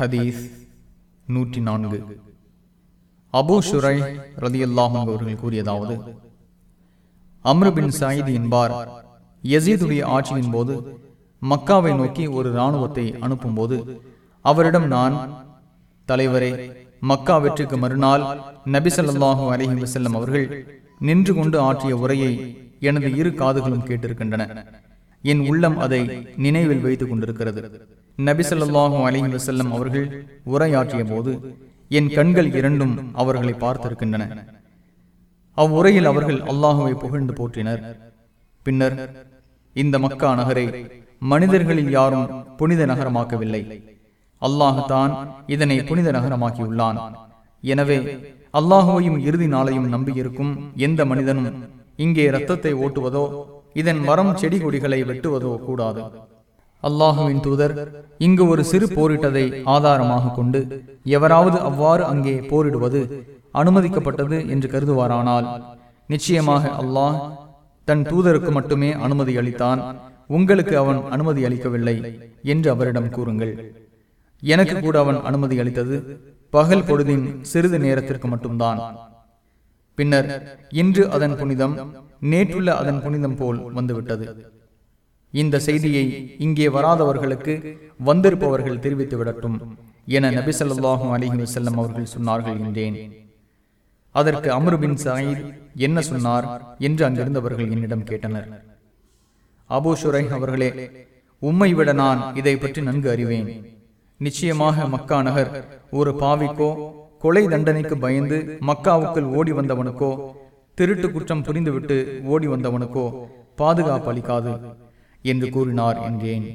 ஹதீஸ் நூற்றி நான்கு அபூ ஷுரை ரதியல்லாஹும் அவர்கள் கூறியதாவது அம்ருபின் சாயித் என்பார் யசீதுடைய ஆட்சியின் போது மக்காவை நோக்கி ஒரு இராணுவத்தை அனுப்பும்போது அவரிடம் நான் தலைவரே மக்கா வெற்றிக்கு மறுநாள் நபிசல்லாஹு அலஹி வசல்லம் அவர்கள் நின்று கொண்டு ஆற்றிய உரையை எனது இரு காதுகளும் கேட்டிருக்கின்றன. என் உள்ளம் அதை நினைவில் வைத்துக் கொண்டிருக்கிறது நபிசல்லாஹும் அலிஹி வசல்லம் அவர்கள் உரையாற்றிய போது என் கண்கள் இரண்டும் அவர்களை பார்த்திருக்கின்றன. அவ்வுரையில் அவர்கள் அல்லாஹுவை புகழ்ந்து போற்றினர். பின்னர் இந்த மக்கா நகரை மனிதர்களில் யாரும் புனித நகரமாக்கவில்லை. அல்லாஹுதான் இதனை புனித நகரமாக்கியுள்ளான். எனவே அல்லாஹுவையும் இறுதி நாளையும் நம்பியிருக்கும் எந்த மனிதனும் இங்கே ரத்தத்தை ஓட்டுவதோ இதன் மரம் செடி கொடிகளை வெட்டுவதோ கூடாது. அல்லாஹுவின் தூதர் இங்கு ஒரு சிறு போரிட்டதை ஆதாரமாக கொண்டு எவராவது அவ்வாறு அங்கே போரிடுவது அனுமதிக்கப்பட்டது என்று கருதுவாரானால் நிச்சயமாக அல்லாஹ் தன் தூதருக்கு மட்டுமே அனுமதி அளித்தான். உங்களுக்கு அவன் அனுமதி அளிக்கவில்லை என்று அவரிடம் கூறுங்கள். எனக்கு கூட அவன் அனுமதி அளித்தது பகல் பொழுதின் சிறிது நேரத்திற்கு மட்டும்தான். பின்னர் இன்று அதன் புனிதம் நேற்றுள்ள அதன் புனிதம் போல் வந்துவிட்டது. இந்த செய்தியை இங்கே வராதவர்களுக்கு வந்திருப்பவர்கள் தெரிவித்து விடட்டும் என நபிசல்லாஹும் அலிஹி வசல்லம் அவர்கள் சொன்னார்கள் என்றேன். அதற்கு அமருபின் சாயித் என்ன சொன்னார் என்று அங்கிருந்தவர்கள் என்னிடம் கேட்டனர். அபூ ஷுரை அவர்களே உம்மை விட நான் இதை பற்றி நன்கு அறிவேன். நிச்சயமாக மக்கா நகர் ஒரு பாவிக்கோ கொலை தண்டனைக்கு பயந்து மக்காவுக்குள் ஓடி வந்தவனுக்கோ திருட்டு குற்றம் புரிந்துவிட்டு ஓடி வந்தவனுக்கோ பாதுகாப்பு அளிக்காது என்று கூறினார் என்றேன்.